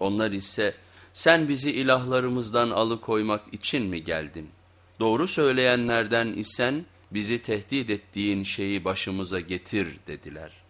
Onlar ise sen bizi ilahlarımızdan alıkoymak için mi geldin? Doğru söyleyenlerden isen bizi tehdit ettiğin şeyi başımıza getir dediler.''